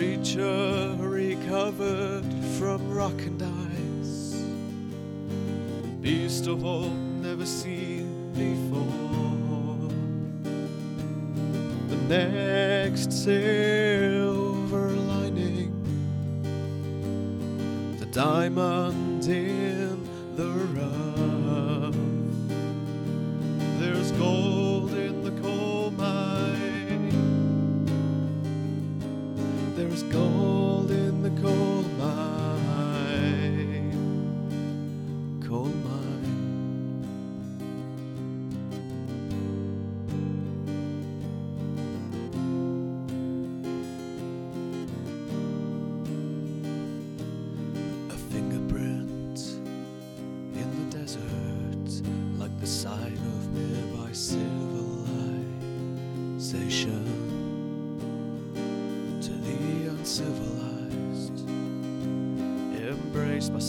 creature recovered from rock and ice, beast of old never seen before. The next silver lining, the diamond in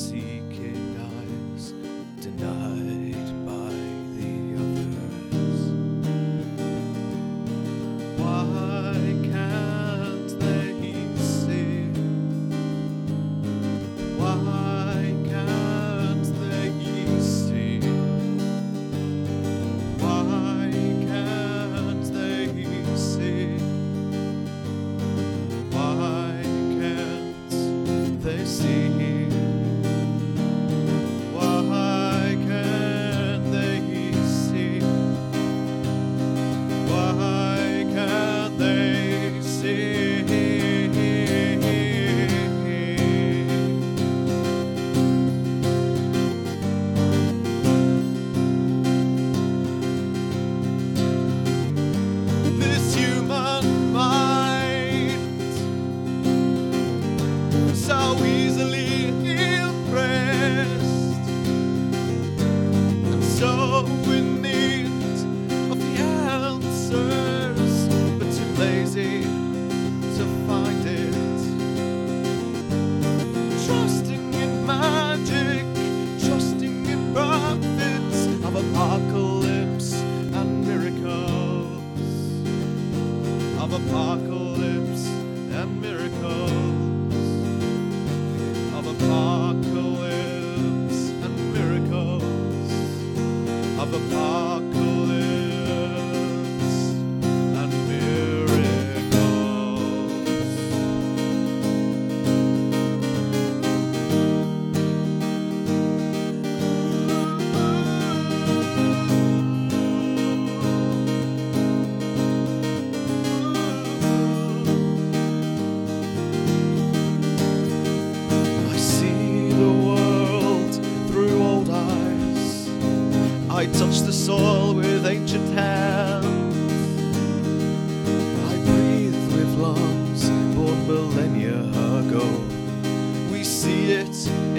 seeking.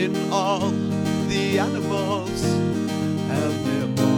in all the animals have their bones.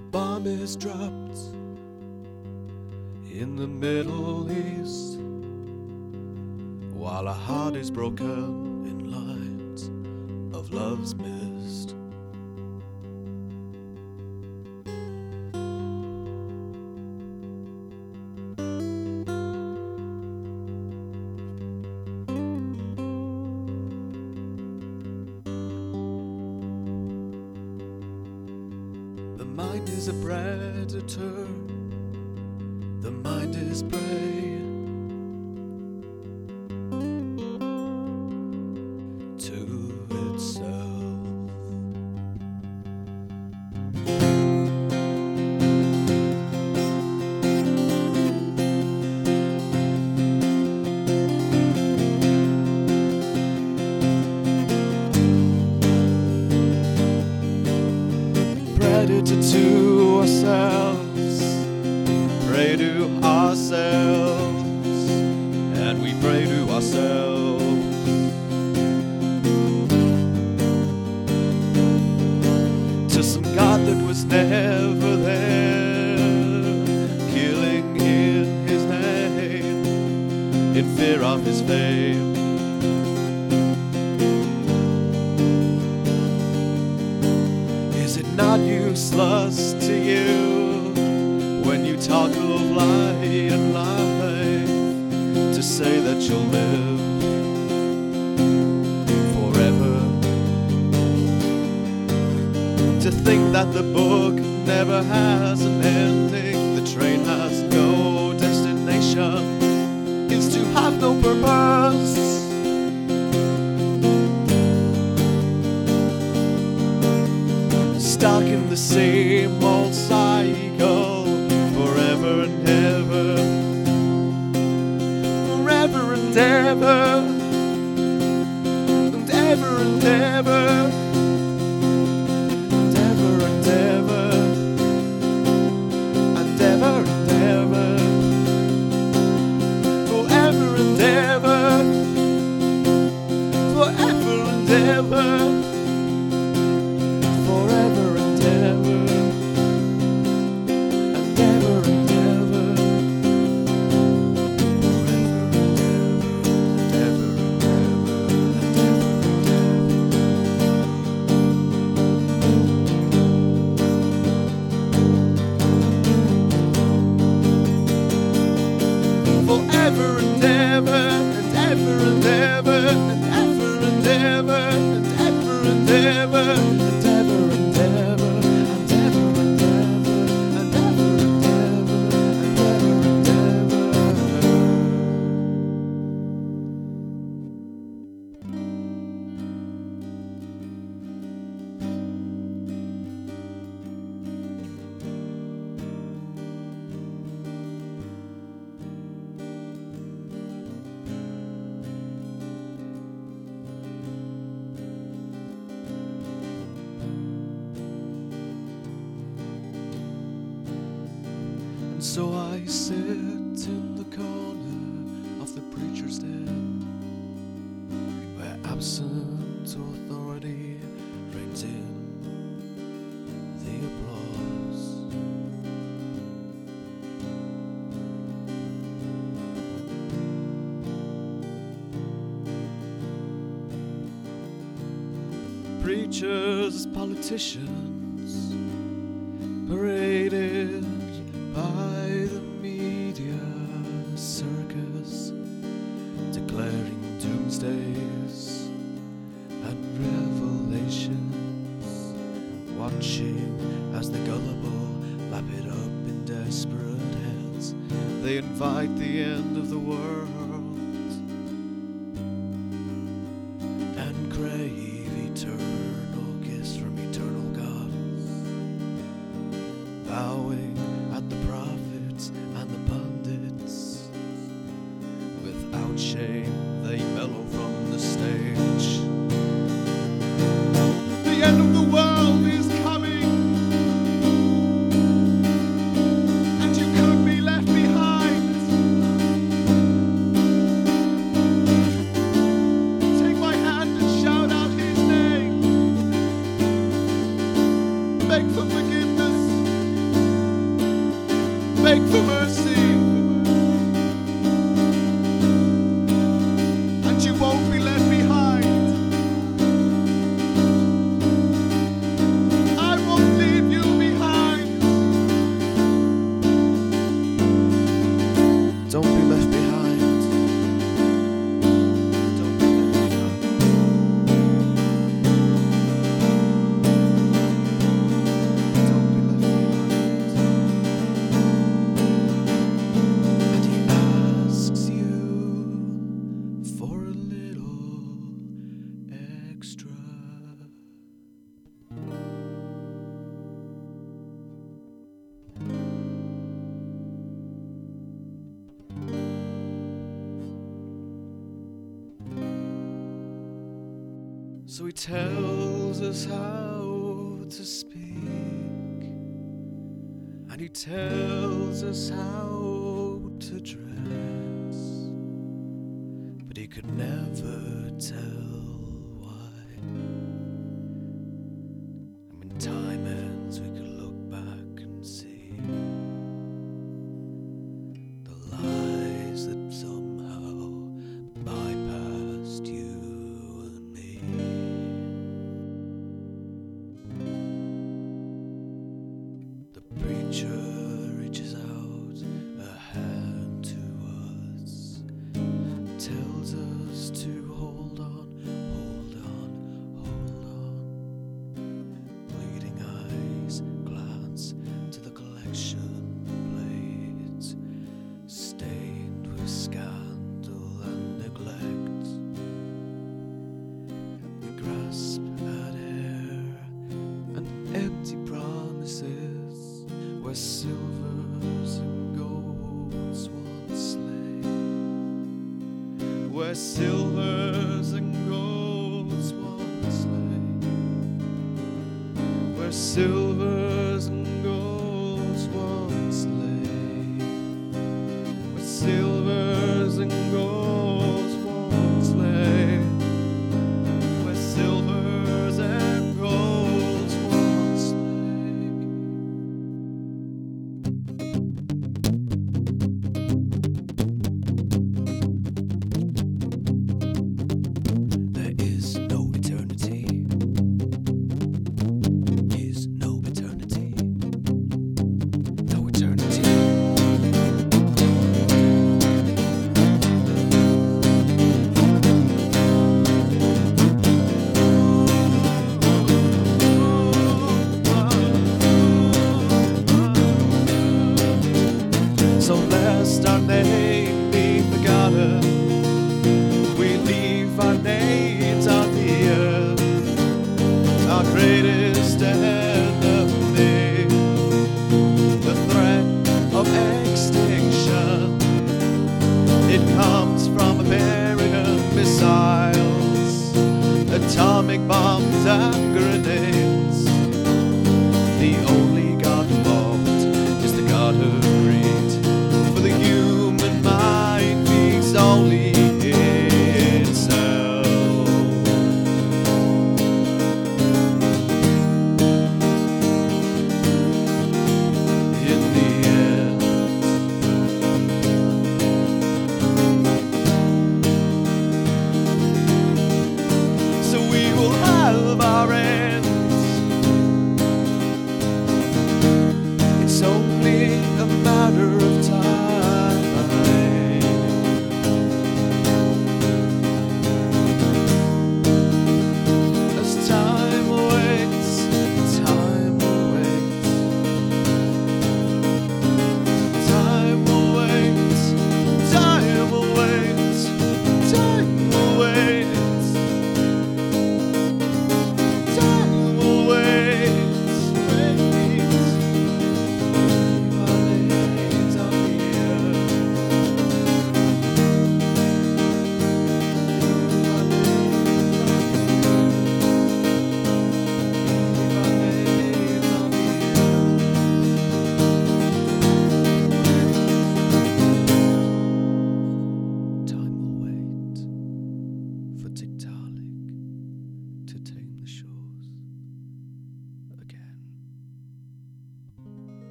Bomb is dropped in the Middle East while a heart is broken in light of love's mist. Mind is a predator. The mind is prey ourselves, say that you'll live forever? To think that the book never has an ending, the train has no destination, is to have no purpose. stuck in the same old and ever, and ever and ever, Preachers, politicians, paraded by the media circus, declaring doomsdays and revelations, watching as the gullible lap it up in desperate hands. They invite the end of the world and crave eternal Without who tells us how to speak, and who tells us how to dress, but he could never tell. silver. atomic bombs up.